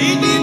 Иди